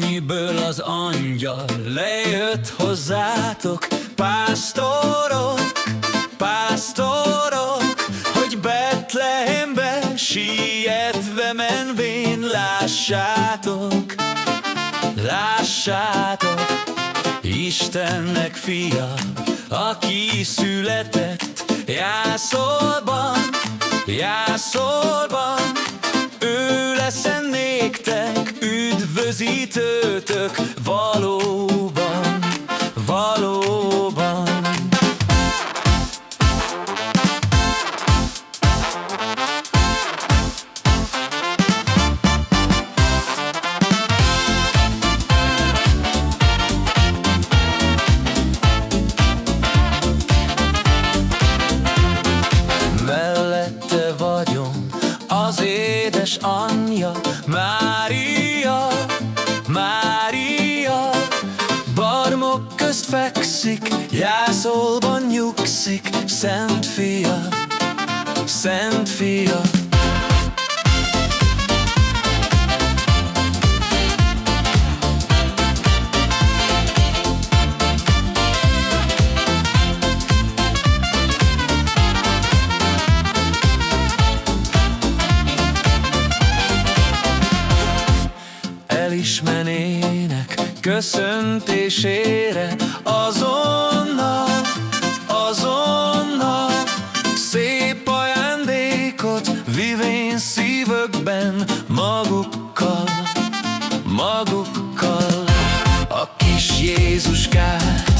mennyből az angyal? Lejött hozzátok, pásztorok, pásztorok, hogy Betlehembe sietve menvén lássátok, lássátok, Istennek fia, aki született Jászolban, Jászolban, üdvözítőtök valóban, valóban. Mellette vagyom az édes anyja, fekszik, jászolban nyugszik, Szent fia, Szent fia. elismenének köszöntésére azonnal, azonnal szép ajándékot vivén szívökben magukkal, magukkal. A kis Jézuskát